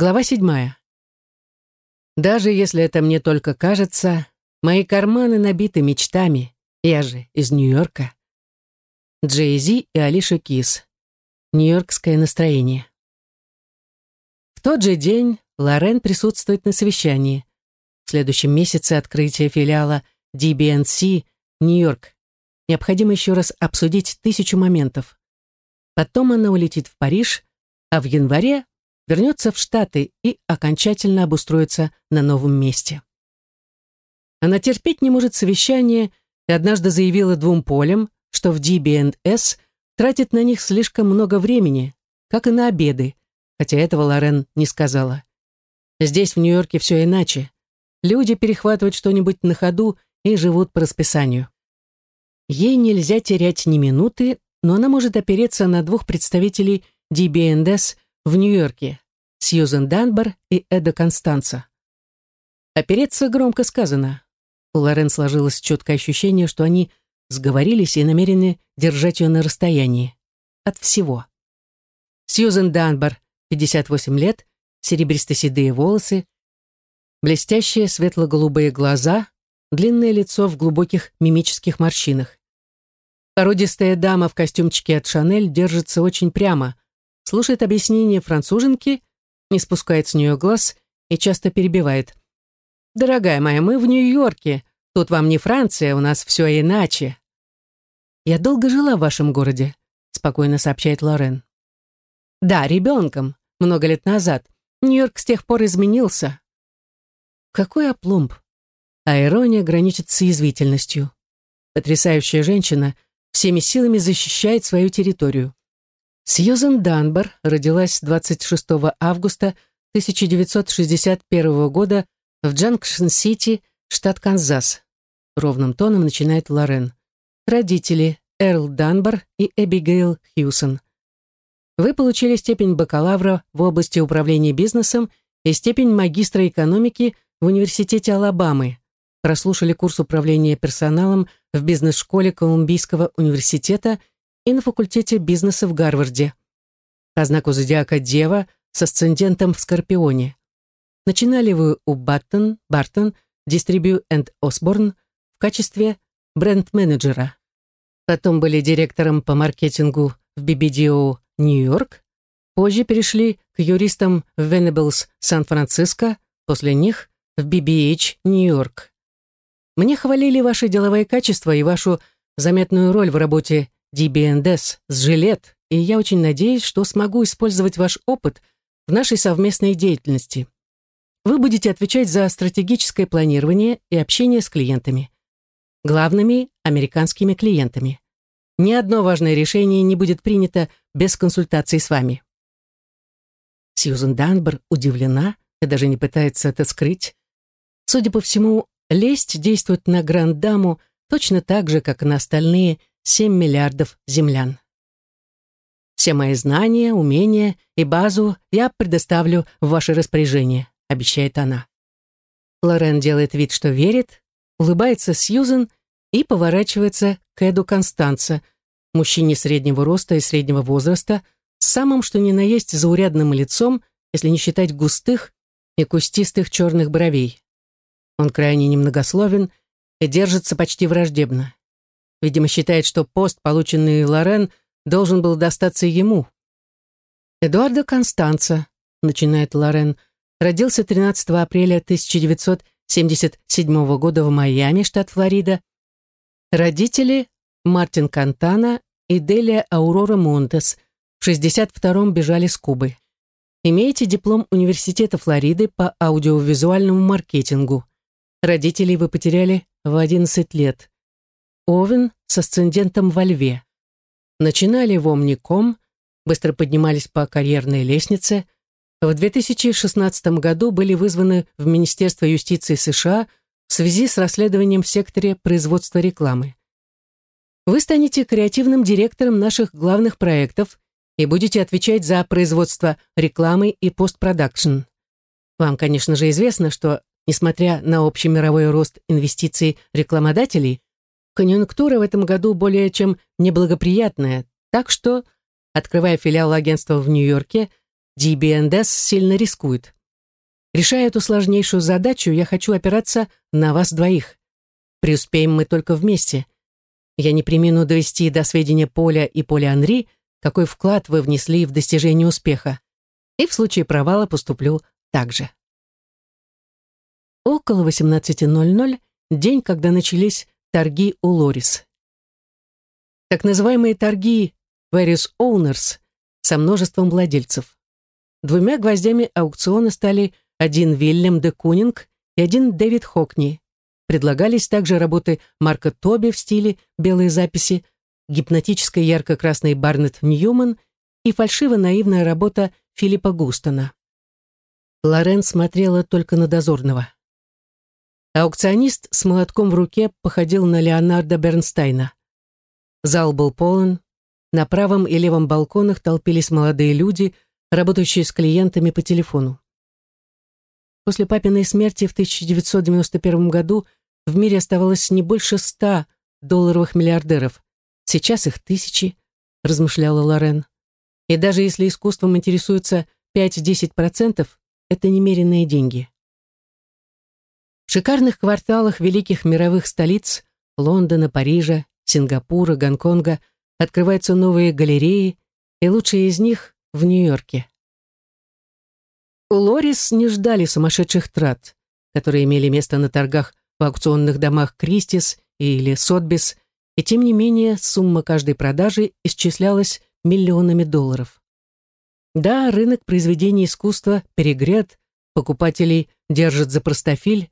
Глава седьмая. Даже если это мне только кажется, мои карманы набиты мечтами. Я же из Нью-Йорка. Джей Зи и Алиша Кис. Нью-Йоркское настроение. В тот же день Лорен присутствует на совещании. В следующем месяце открытие филиала DBNC Нью-Йорк. Необходимо еще раз обсудить тысячу моментов. Потом она улетит в Париж, а в январе вернется в Штаты и окончательно обустроится на новом месте. Она терпеть не может совещания и однажды заявила двум полям, что в DB&S тратит на них слишком много времени, как и на обеды, хотя этого Лорен не сказала. Здесь, в Нью-Йорке, все иначе. Люди перехватывают что-нибудь на ходу и живут по расписанию. Ей нельзя терять ни минуты, но она может опереться на двух представителей DB&S в Нью-Йорке, Сьюзен Данбар и Эда Констанца. Опереться громко сказано. У Лорен сложилось четкое ощущение, что они сговорились и намерены держать ее на расстоянии. От всего. Сьюзен Данбар, 58 лет, серебристо-седые волосы, блестящие светло-голубые глаза, длинное лицо в глубоких мимических морщинах. Породистая дама в костюмчике от Шанель держится очень прямо, слушает объяснение француженки, не спускает с нее глаз и часто перебивает. «Дорогая моя, мы в Нью-Йорке. Тут вам не Франция, у нас все иначе». «Я долго жила в вашем городе», — спокойно сообщает Лорен. «Да, ребенком, много лет назад. Нью-Йорк с тех пор изменился». Какой апломб. А ирония граничит с язвительностью. Потрясающая женщина всеми силами защищает свою территорию. Сьюзен Данбар родилась 26 августа 1961 года в Джанкшн-Сити, штат Канзас. Ровным тоном начинает Лорен. Родители Эрл Данбар и Эбигейл Хьюсон. Вы получили степень бакалавра в области управления бизнесом и степень магистра экономики в Университете Алабамы. Прослушали курс управления персоналом в бизнес-школе Колумбийского университета и на факультете бизнеса в Гарварде. По знаку зодиака Дева с асцендентом в Скорпионе. Начинали вы у Баттон, Бартон, Distribute and Osborne в качестве бренд-менеджера. Потом были директором по маркетингу в BBDO Нью-Йорк. Позже перешли к юристам в Venables Сан-Франциско, после них в BBH Нью-Йорк. Мне хвалили ваши деловые качества и вашу заметную роль в работе DBNDS с жилет, и я очень надеюсь, что смогу использовать ваш опыт в нашей совместной деятельности. Вы будете отвечать за стратегическое планирование и общение с клиентами. Главными американскими клиентами. Ни одно важное решение не будет принято без консультации с вами. Сьюзен Данбер удивлена и даже не пытается это скрыть. Судя по всему, лесть действует на гранд-даму точно так же, как и на остальные 7 миллиардов землян. Все мои знания, умения и базу я предоставлю в ваше распоряжение, обещает она. Лорен делает вид, что верит, улыбается Сьюзен и поворачивается к Эду Констанца, мужчине среднего роста и среднего возраста, с самым что ни на есть заурядным лицом, если не считать густых и кустистых черных бровей. Он крайне немногословен и держится почти враждебно. Видимо, считает, что пост, полученный Лорен, должен был достаться ему. Эдуардо Констанца, начинает Лорен, родился 13 апреля 1977 года в Майами, штат Флорида. Родители Мартин Кантана и Делия Аурора Монтес в 62-м бежали с Кубы. Имеете диплом Университета Флориды по аудиовизуальному маркетингу. Родителей вы потеряли в 11 лет. Овен с асцендентом во льве. Начинали в Омником, быстро поднимались по карьерной лестнице. В 2016 году были вызваны в Министерство юстиции США в связи с расследованием в секторе производства рекламы. Вы станете креативным директором наших главных проектов и будете отвечать за производство рекламы и постпродакшн. Вам, конечно же, известно, что, несмотря на общий мировой рост инвестиций рекламодателей, Конъюнктура в этом году более чем неблагоприятная, так что, открывая филиал агентства в Нью-Йорке, DBNDS сильно рискует. Решая эту сложнейшую задачу, я хочу опираться на вас двоих. Преуспеем мы только вместе. Я не примену довести до сведения Поля и Поля Анри, какой вклад вы внесли в достижение успеха. И в случае провала поступлю так же. Около 18.00, день, когда начались торги у Лорис. Так называемые торги Various Owners со множеством владельцев. Двумя гвоздями аукциона стали один Вильям де Кунинг и один Дэвид Хокни. Предлагались также работы Марка Тоби в стиле «Белые записи», гипнотическая ярко-красный Барнетт Ньюман и фальшиво-наивная работа Филиппа Густона. Лорен смотрела только на дозорного. Аукционист с молотком в руке походил на Леонардо Бернстайна. Зал был полон. На правом и левом балконах толпились молодые люди, работающие с клиентами по телефону. После папиной смерти в 1991 году в мире оставалось не больше ста долларовых миллиардеров. Сейчас их тысячи, размышляла Лорен. И даже если искусством интересуются 5-10%, это немеренные деньги. В шикарных кварталах великих мировых столиц Лондона, Парижа, Сингапура, Гонконга открываются новые галереи, и лучшие из них в Нью-Йорке. У Лорис не ждали сумасшедших трат, которые имели место на торгах в аукционных домах Кристис или Сотбис, и тем не менее сумма каждой продажи исчислялась миллионами долларов. Да, рынок произведений искусства перегрет, покупателей держат за простофиль,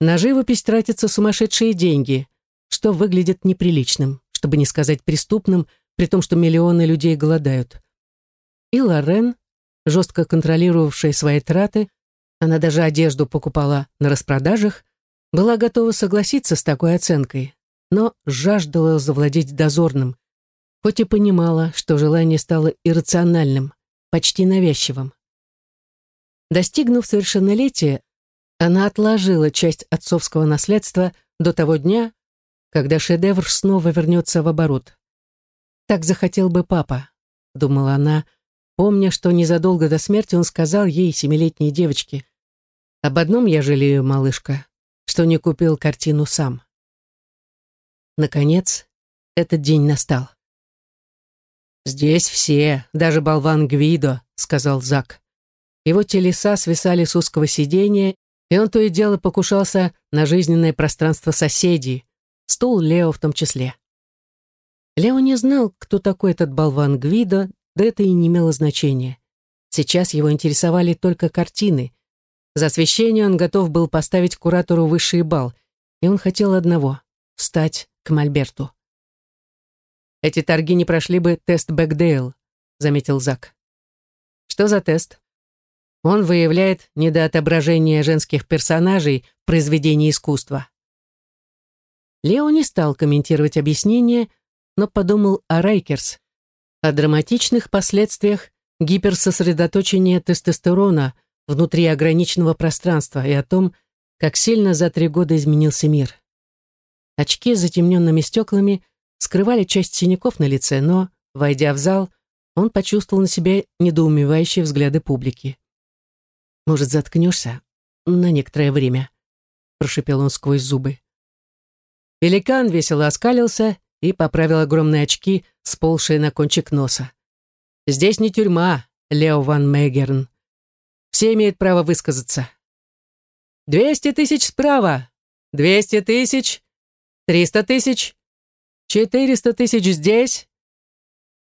на живопись тратятся сумасшедшие деньги, что выглядит неприличным, чтобы не сказать преступным, при том, что миллионы людей голодают. И Лорен, жестко контролировавшая свои траты, она даже одежду покупала на распродажах, была готова согласиться с такой оценкой, но жаждала завладеть дозорным, хоть и понимала, что желание стало иррациональным, почти навязчивым. Достигнув совершеннолетия, она отложила часть отцовского наследства до того дня, когда шедевр снова вернется в оборот. «Так захотел бы папа», — думала она, помня, что незадолго до смерти он сказал ей, семилетней девочке, «Об одном я жалею, малышка, что не купил картину сам. Наконец, этот день настал. «Здесь все, даже болван Гвидо», — сказал Зак. Его телеса свисали с узкого сиденья, и он то и дело покушался на жизненное пространство соседей, стул Лео в том числе. Лео не знал, кто такой этот болван Гвидо, да это и не имело значения. Сейчас его интересовали только картины, за освещение он готов был поставить куратору высший балл, и он хотел одного — встать к Мольберту. «Эти торги не прошли бы тест Бэкдейл», — заметил Зак. «Что за тест?» Он выявляет недоотображение женских персонажей в произведении искусства. Лео не стал комментировать объяснение, но подумал о Райкерс, о драматичных последствиях гиперсосредоточения тестостерона — внутри ограниченного пространства и о том, как сильно за три года изменился мир. Очки с затемненными стеклами скрывали часть синяков на лице, но, войдя в зал, он почувствовал на себе недоумевающие взгляды публики. «Может, заткнешься? На некоторое время», — прошипел он сквозь зубы. Великан весело оскалился и поправил огромные очки, сползшие на кончик носа. «Здесь не тюрьма, Лео ван Мейгерн. Все имеют право высказаться. «Двести тысяч справа! Двести тысяч! Триста тысяч! Четыреста тысяч здесь!»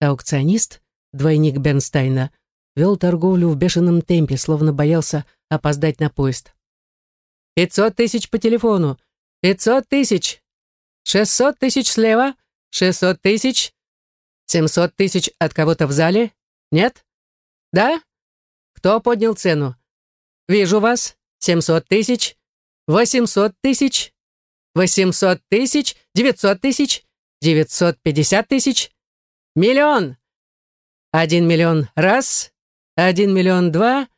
Аукционист, двойник Бернстайна, вел торговлю в бешеном темпе, словно боялся опоздать на поезд. «Пятьсот тысяч по телефону! Пятьсот тысяч! Шестьсот тысяч слева! Шестьсот тысяч! Семьсот тысяч от кого-то в зале? Нет? Да? Кто поднял цену? Вижу вас. Семьсот тысяч. Восемьсот тысяч. Восемьсот тысяч. Девятьсот тысяч. Девятьсот пятьдесят тысяч. Миллион. Один миллион раз. Один миллион два.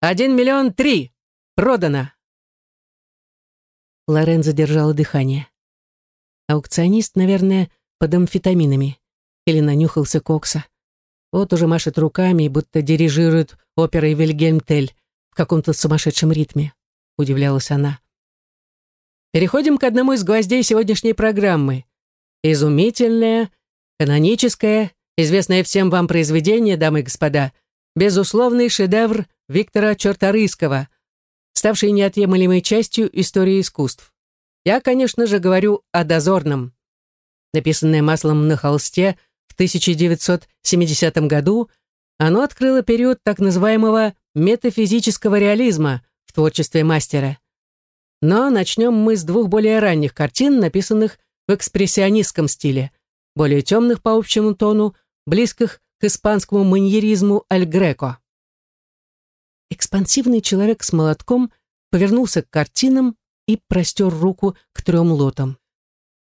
Один миллион три. Продано. Лорен задержала дыхание. Аукционист, наверное, под амфетаминами. Или нанюхался кокса. Вот уже машет руками, будто дирижирует оперой Вильгельм Тель в каком-то сумасшедшем ритме, удивлялась она. Переходим к одному из гвоздей сегодняшней программы. Изумительное, каноническое, известное всем вам произведение, дамы и господа, безусловный шедевр Виктора Чорторийского, ставший неотъемлемой частью истории искусств. Я, конечно же, говорю о «Дозорном». Написанное маслом на холсте в 1970 году, оно открыло период так называемого метафизического реализма в творчестве мастера. Но начнем мы с двух более ранних картин, написанных в экспрессионистском стиле, более темных по общему тону, близких к испанскому маньеризму Аль Греко. Экспансивный человек с молотком повернулся к картинам и простер руку к трем лотам.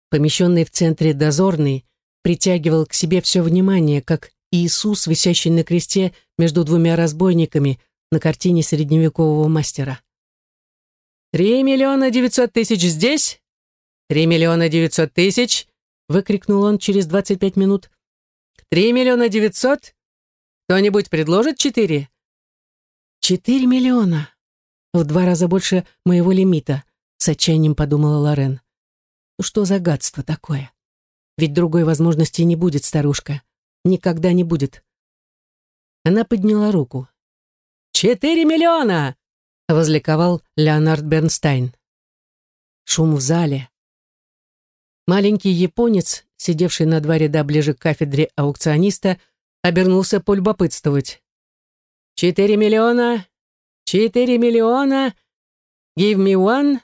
Помещенный в центре дозорный притягивал к себе все внимание, как Иисус, висящий на кресте между двумя разбойниками на картине средневекового мастера. «Три миллиона девятьсот тысяч здесь? Три миллиона девятьсот тысяч?» выкрикнул он через двадцать пять минут. «Три миллиона девятьсот? Кто-нибудь предложит четыре?» «Четыре миллиона! В два раза больше моего лимита», с отчаянием подумала Лорен. «Ну что за гадство такое? Ведь другой возможности не будет, старушка. Никогда не будет». Она подняла руку. «Четыре миллиона!» — возликовал Леонард Бернстайн. Шум в зале. Маленький японец, сидевший на два ряда ближе к кафедре аукциониста, обернулся полюбопытствовать. «Четыре миллиона! Четыре миллиона! Give me one!»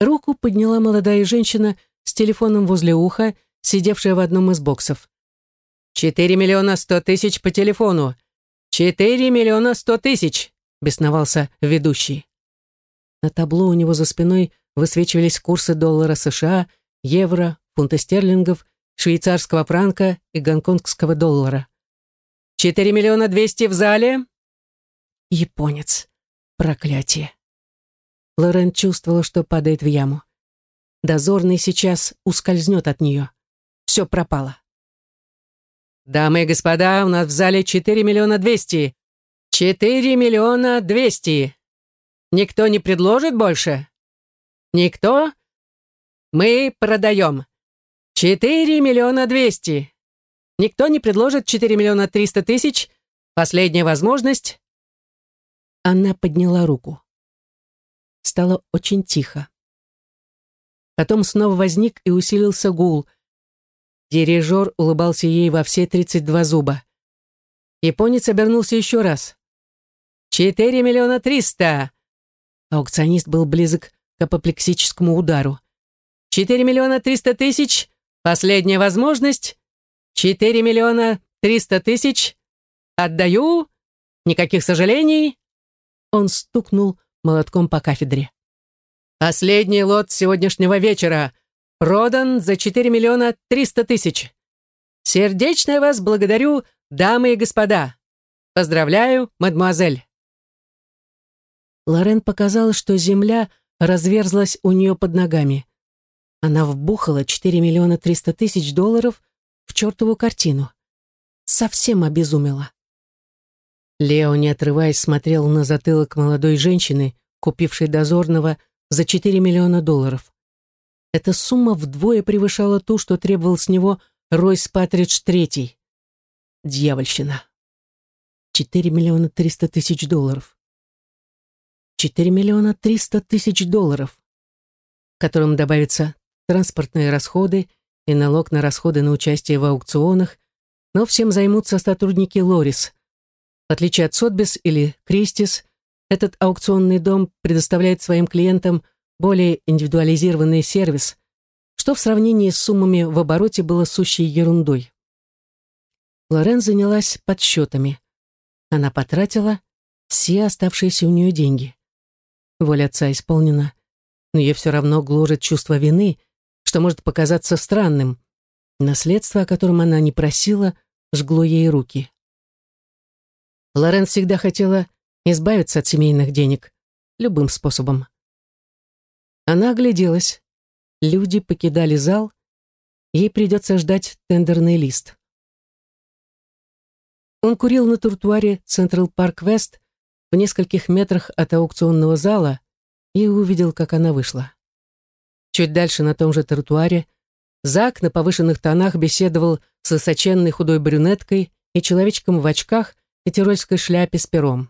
Руку подняла молодая женщина с телефоном возле уха, сидевшая в одном из боксов. «Четыре миллиона сто тысяч по телефону! Четыре миллиона сто тысяч!» — бесновался ведущий. На табло у него за спиной высвечивались курсы доллара США, евро, фунта стерлингов, швейцарского франка и гонконгского доллара. «Четыре миллиона двести в зале?» Японец. Проклятие. Лорен чувствовала, что падает в яму. Дозорный сейчас ускользнет от нее. Все пропало. «Дамы и господа, у нас в зале 4 миллиона 200. 4 миллиона 200. Никто не предложит больше? Никто? Мы продаем. 4 миллиона 200. Никто не предложит 4 миллиона 300 тысяч? Последняя возможность?» Она подняла руку стало очень тихо. Потом снова возник и усилился гул. Дирижер улыбался ей во все тридцать два зуба. Японец обернулся еще раз. «Четыре миллиона триста!» Аукционист был близок к апоплексическому удару. «Четыре миллиона триста тысяч! Последняя возможность! Четыре миллиона триста тысяч! Отдаю! Никаких сожалений!» Он стукнул молотком по кафедре. «Последний лот сегодняшнего вечера продан за 4 миллиона 300 тысяч. Сердечно вас благодарю, дамы и господа. Поздравляю, мадемуазель». Лорен показала, что земля разверзлась у нее под ногами. Она вбухала 4 миллиона 300 тысяч долларов в чертову картину. Совсем обезумела. Лео, не отрываясь, смотрел на затылок молодой женщины, купившей дозорного за 4 миллиона долларов. Эта сумма вдвое превышала ту, что требовал с него Ройс Патридж III. Дьявольщина. 4 миллиона 300 тысяч долларов. 4 миллиона 300 тысяч долларов, которым добавятся транспортные расходы и налог на расходы на участие в аукционах, но всем займутся сотрудники Лорис, в отличие от Сотбис или Кристис, этот аукционный дом предоставляет своим клиентам более индивидуализированный сервис, что в сравнении с суммами в обороте было сущей ерундой. Лорен занялась подсчетами. Она потратила все оставшиеся у нее деньги. Воля отца исполнена, но ее все равно гложет чувство вины, что может показаться странным. Наследство, о котором она не просила, жгло ей руки. Лорен всегда хотела избавиться от семейных денег любым способом. Она огляделась. Люди покидали зал. Ей придется ждать тендерный лист. Он курил на тротуаре Централ Парк Вест в нескольких метрах от аукционного зала и увидел, как она вышла. Чуть дальше на том же тротуаре Зак на повышенных тонах беседовал с высоченной худой брюнеткой и человечком в очках и тирольской шляпе с пером.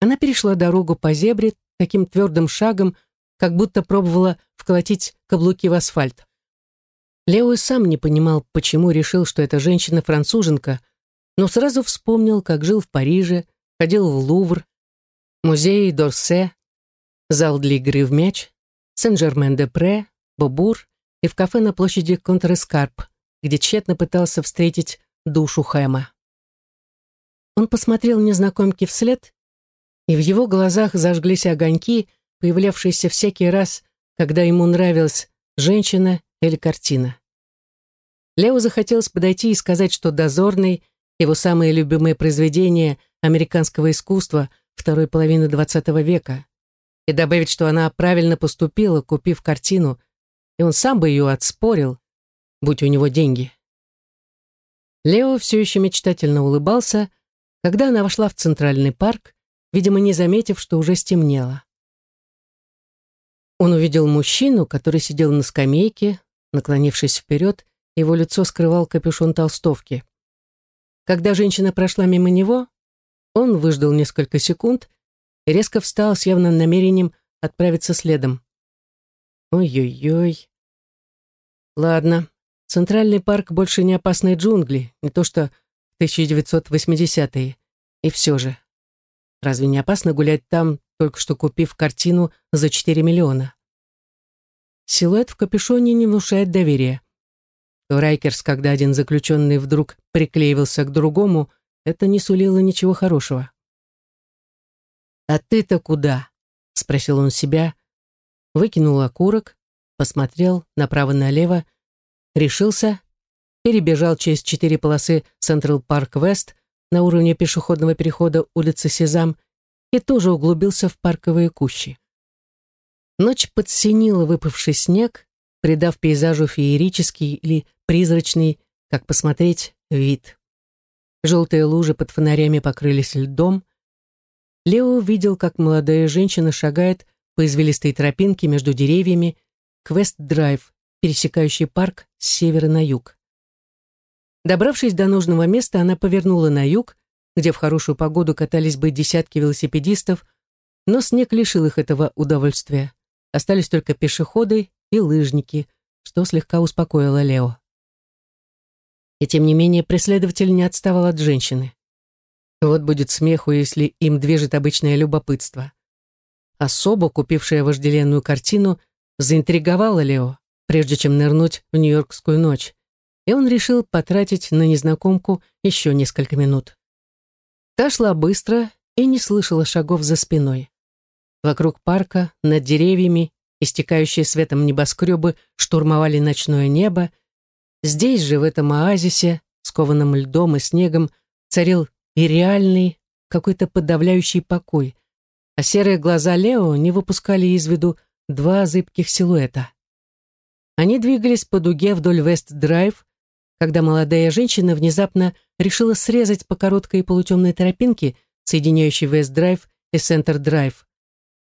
Она перешла дорогу по зебре таким твердым шагом, как будто пробовала вколотить каблуки в асфальт. Лео и сам не понимал, почему решил, что эта женщина-француженка, но сразу вспомнил, как жил в Париже, ходил в Лувр, музей Дорсе, зал для игры в мяч, Сен-Жермен-де-Пре, Бобур и в кафе на площади Контрескарп, где тщетно пытался встретить душу Хэма. Он посмотрел незнакомке вслед, и в его глазах зажглись огоньки, появлявшиеся всякий раз, когда ему нравилась женщина или картина. Лео захотелось подойти и сказать, что «Дозорный» — его самое любимое произведение американского искусства второй половины XX века, и добавить, что она правильно поступила, купив картину, и он сам бы ее отспорил, будь у него деньги. Лео все еще мечтательно улыбался, когда она вошла в Центральный парк, видимо, не заметив, что уже стемнело. Он увидел мужчину, который сидел на скамейке, наклонившись вперед, его лицо скрывал капюшон толстовки. Когда женщина прошла мимо него, он выждал несколько секунд и резко встал с явным намерением отправиться следом. Ой-ой-ой. Ладно, Центральный парк больше не опасные джунгли, не то что 1980-е. И все же. Разве не опасно гулять там, только что купив картину за 4 миллиона? Силуэт в капюшоне не внушает доверия. Райкерс, когда один заключенный вдруг приклеивался к другому, это не сулило ничего хорошего. «А ты-то куда?» — спросил он себя, выкинул окурок, посмотрел направо-налево, решился, перебежал через четыре полосы Централ Парк Вест на уровне пешеходного перехода улицы Сезам и тоже углубился в парковые кущи. Ночь подсинила выпавший снег, придав пейзажу феерический или призрачный, как посмотреть, вид. Желтые лужи под фонарями покрылись льдом. Лео видел, как молодая женщина шагает по извилистой тропинке между деревьями Квест-драйв, пересекающий парк с севера на юг. Добравшись до нужного места, она повернула на юг, где в хорошую погоду катались бы десятки велосипедистов, но снег лишил их этого удовольствия. Остались только пешеходы и лыжники, что слегка успокоило Лео. И тем не менее преследователь не отставал от женщины. Вот будет смеху, если им движет обычное любопытство. Особо, купившая вожделенную картину, заинтриговала Лео, прежде чем нырнуть в Нью-Йоркскую ночь, и он решил потратить на незнакомку еще несколько минут. Та шла быстро и не слышала шагов за спиной. Вокруг парка, над деревьями, истекающие светом небоскребы штурмовали ночное небо, Здесь же, в этом оазисе, скованном льдом и снегом, царил и реальный, какой-то подавляющий покой, а серые глаза Лео не выпускали из виду два зыбких силуэта. Они двигались по дуге вдоль Вест-Драйв, когда молодая женщина внезапно решила срезать по короткой полутемной тропинке, соединяющей Вест-Драйв и Центр-Драйв,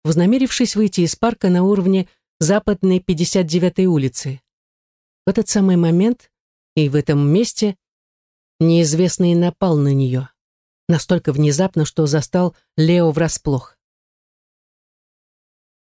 вознамерившись выйти из парка на уровне западной 59-й улицы. В этот самый момент и в этом месте неизвестный напал на нее. Настолько внезапно, что застал Лео врасплох.